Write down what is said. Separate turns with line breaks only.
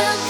will